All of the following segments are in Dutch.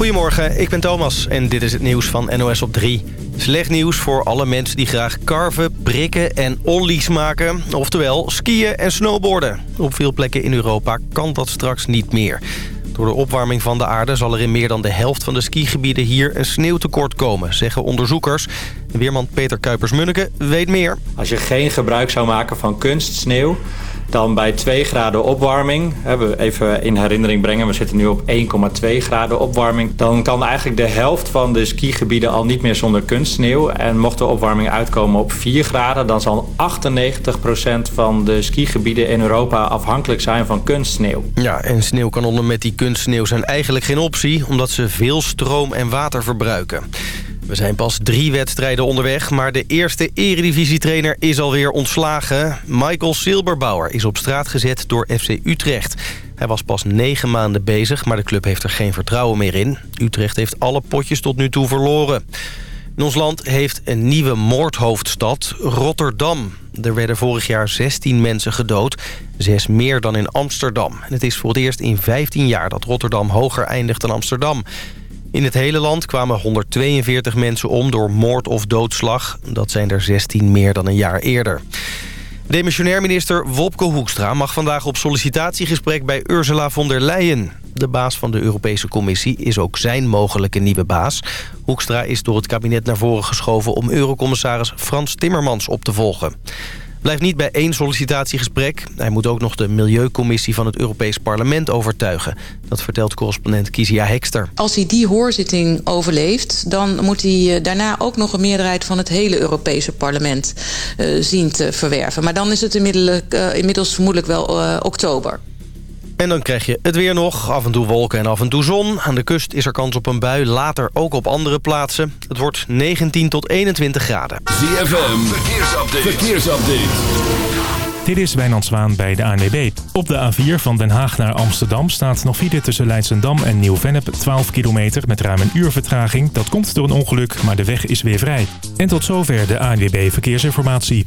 Goedemorgen, ik ben Thomas en dit is het nieuws van NOS op 3. Slecht nieuws voor alle mensen die graag karven, prikken en ollies maken. Oftewel skiën en snowboarden. Op veel plekken in Europa kan dat straks niet meer. Door de opwarming van de aarde zal er in meer dan de helft van de skigebieden hier een sneeuwtekort komen, zeggen onderzoekers. Weerman Peter Kuipers-Munneke weet meer. Als je geen gebruik zou maken van kunstsneeuw, dan bij 2 graden opwarming, we even in herinnering brengen, we zitten nu op 1,2 graden opwarming. Dan kan eigenlijk de helft van de skigebieden al niet meer zonder kunstsneeuw. En mocht de opwarming uitkomen op 4 graden, dan zal 98% van de skigebieden in Europa afhankelijk zijn van kunstsneeuw. Ja, en sneeuwkanonnen met die kunstsneeuw zijn eigenlijk geen optie, omdat ze veel stroom en water verbruiken. We zijn pas drie wedstrijden onderweg, maar de eerste eredivisietrainer is alweer ontslagen. Michael Silberbauer is op straat gezet door FC Utrecht. Hij was pas negen maanden bezig, maar de club heeft er geen vertrouwen meer in. Utrecht heeft alle potjes tot nu toe verloren. In ons land heeft een nieuwe moordhoofdstad, Rotterdam. Er werden vorig jaar 16 mensen gedood, zes meer dan in Amsterdam. En het is voor het eerst in 15 jaar dat Rotterdam hoger eindigt dan Amsterdam. In het hele land kwamen 142 mensen om door moord of doodslag. Dat zijn er 16 meer dan een jaar eerder. Demissionair minister Wopke Hoekstra mag vandaag op sollicitatiegesprek bij Ursula von der Leyen. De baas van de Europese Commissie is ook zijn mogelijke nieuwe baas. Hoekstra is door het kabinet naar voren geschoven om eurocommissaris Frans Timmermans op te volgen. Blijft niet bij één sollicitatiegesprek. Hij moet ook nog de Milieucommissie van het Europees Parlement overtuigen. Dat vertelt correspondent Kizia Hekster. Als hij die hoorzitting overleeft... dan moet hij eh, daarna ook nog een meerderheid van het hele Europese parlement uh, zien te verwerven. Maar dan is het inmiddels, uh, inmiddels vermoedelijk wel oktober. En dan krijg je het weer nog. Af en toe wolken en af en toe zon. Aan de kust is er kans op een bui. Later ook op andere plaatsen. Het wordt 19 tot 21 graden. ZFM. Verkeersupdate. Verkeersupdate. Dit is Wijnand Zwaan bij de ANWB. Op de A4 van Den Haag naar Amsterdam staat nog file tussen Leidsendam en Nieuw-Vennep 12 kilometer met ruim een uur vertraging. Dat komt door een ongeluk, maar de weg is weer vrij. En tot zover de ANWB Verkeersinformatie.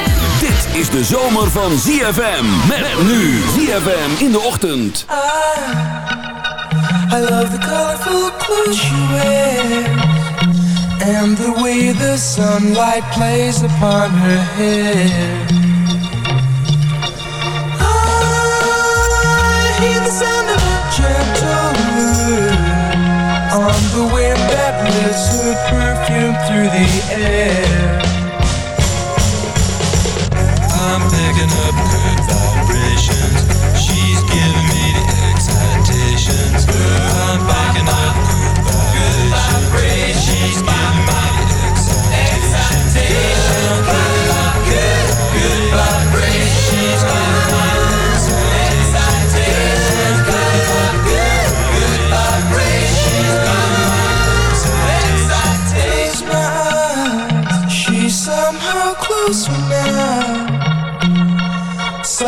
Dit is de zomer van ZFM. Met nu ZFM in de ochtend. I love the colorful clothes you wear And the way the sunlight plays upon her hair I hear the sound of a gentle On the wind that lifts her perfume through the air up.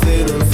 dancing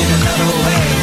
In another way.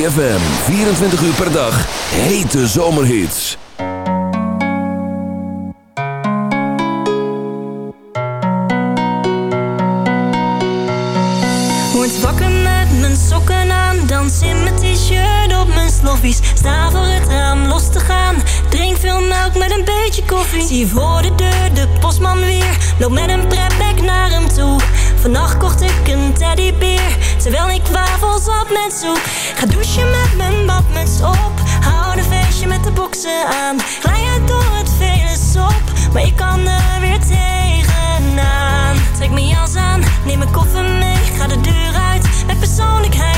ZFM, 24 uur per dag. Hete zomerhits. Word wakker met mijn sokken aan, dans in mijn t-shirt op mijn sloffies. Sta voor het raam los te gaan, drink veel melk met een beetje koffie. Zie voor de deur de postman weer, loop met een prepback naar hem toe. Vannacht kocht ik een teddybeer, terwijl ik wafels Ga douchen met mijn badmuts op, hou een feestje met de boksen aan. Glij uit door het vele maar ik kan er weer tegenaan. Trek mijn jas aan, neem mijn koffer mee, ga de deur uit met persoonlijkheid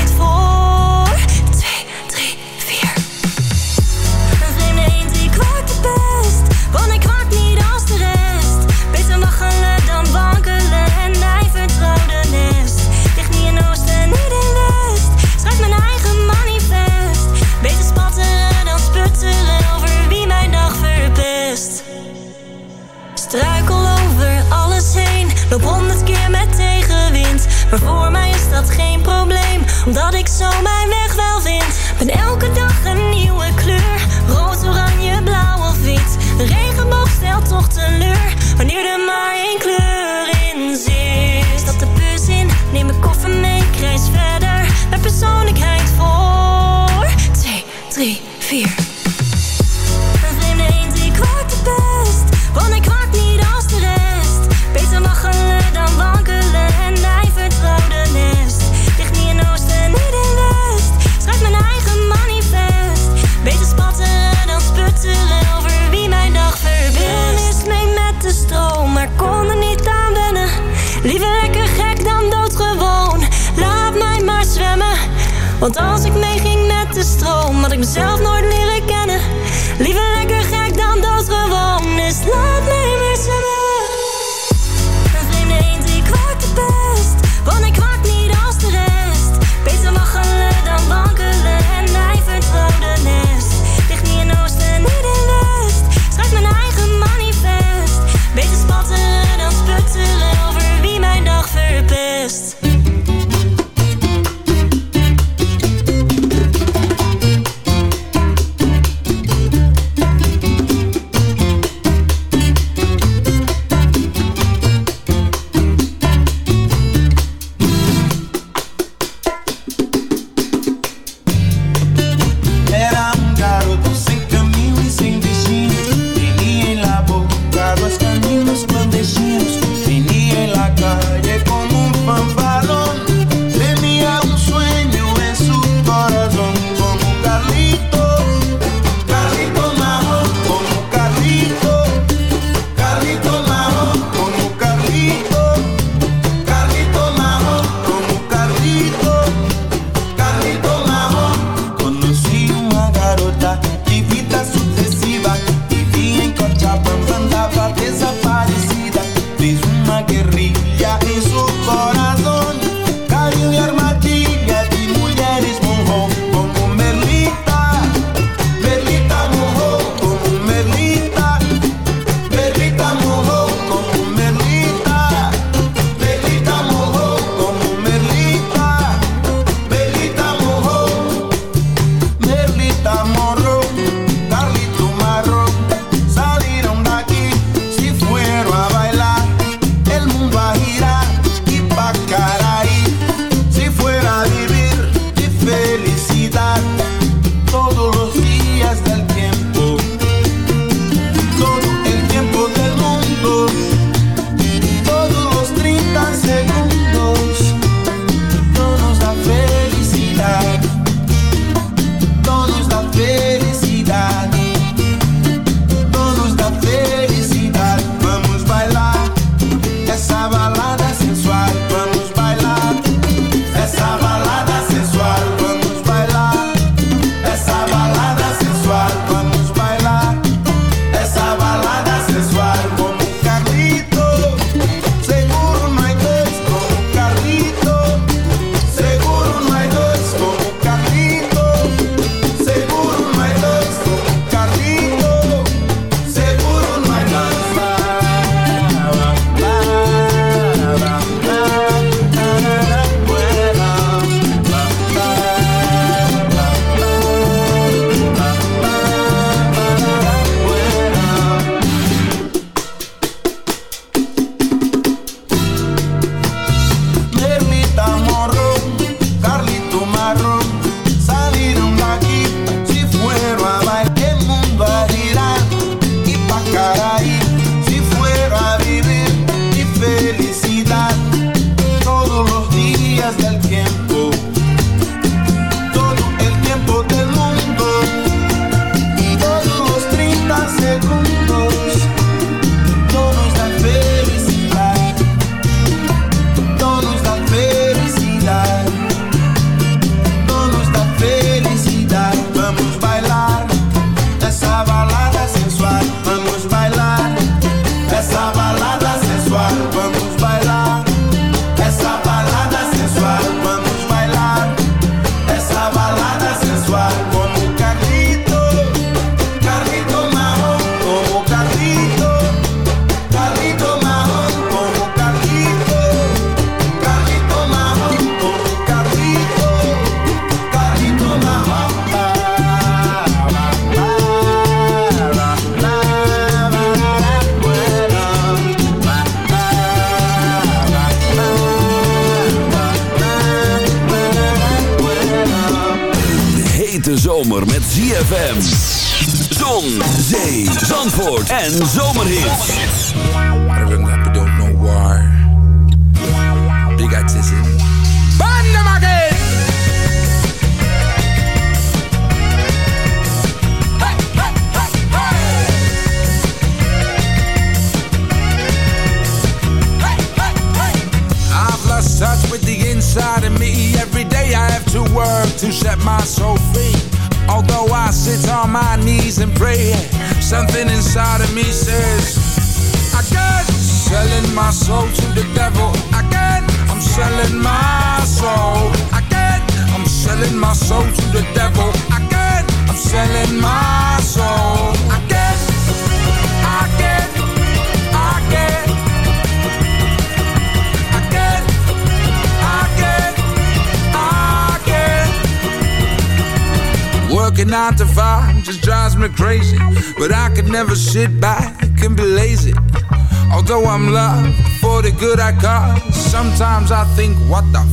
loop honderd keer met tegenwind. Maar voor mij is dat geen probleem, omdat ik zo mijn weg wel vind. Ben elke Want als ik meeging met de stroom, had ik mezelf nooit leren kennen. Liever lekker gek dan doodgewoon, dus laat mij maar zwemmen. Een vreemde eend die kwakt het best, want ik kwak niet als de rest. Beter waggelen dan wankelen en hij vertrouwde nest. Ligt niet in oosten, niet in west. Schrijf mijn eigen manifest. Beter spatteren dan sputteren over wie mijn dag verpest. Zomer met ZFM. Zon, zee, zandvoort en. I don't know why. Big artisan. Touch with the inside of me. Every day I have to work to set my soul free. Although I sit on my knees and pray, something inside of me says, Again, selling my soul to the devil. Again, I'm selling my soul. Again, I'm selling my soul to the devil. Again, I'm selling my soul. Working nine to five just drives me crazy. But I could never sit back and be lazy. Although I'm loved for the good I got, sometimes I think, what the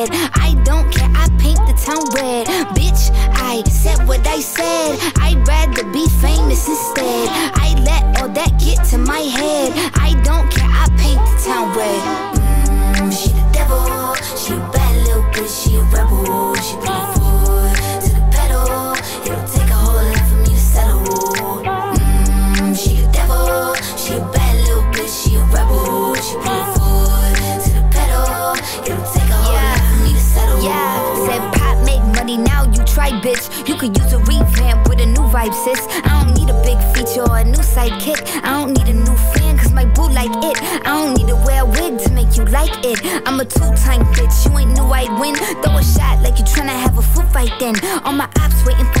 Vibe sis. I don't need a big feature or a new sidekick. I don't need a new fan cause my boo like it. I don't need to wear a wig to make you like it. I'm a two-time bitch, you ain't knew I'd win. Throw a shot like you tryna have a foot fight then. All my ops waiting for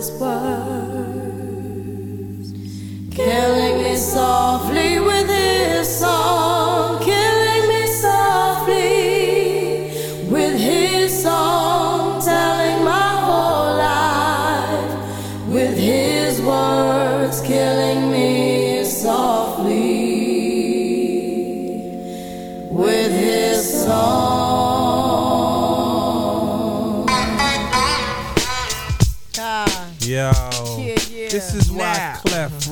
this world.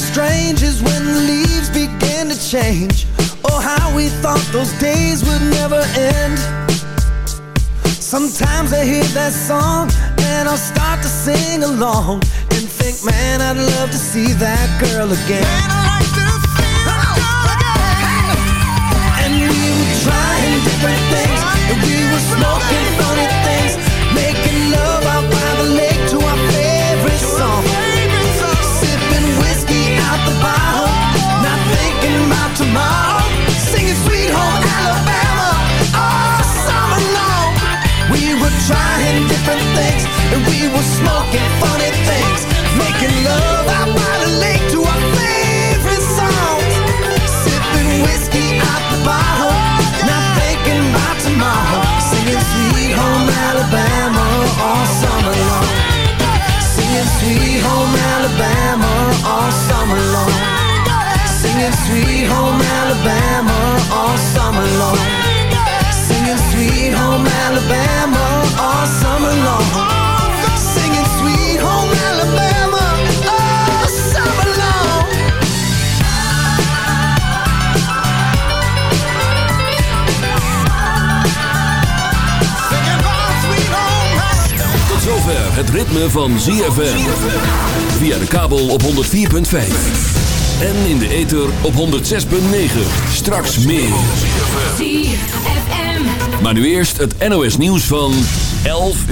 Strange as when the leaves begin to change. Oh, how we thought those days would never end. Sometimes I hear that song and I'll start to sing along and think, man, I'd love to see that girl again. Oh, and we were trying different things trying different things and we were smoking funny things, making love out by the lake to our favorite songs. Sipping whiskey out the bottle, not thinking tomorrow. Singing Sweet Home Alabama all summer long. Singing Sweet Home Alabama all summer long. Singing Sweet Home Alabama all summer long. Singing Sweet Home Alabama all summer long. Singing Sweet Home Alabama all summer long. Tot zover het ritme van ZFM. Via de kabel op 104.5. En in de ether op 106.9. Straks meer. Maar nu eerst het NOS nieuws van 11 uur.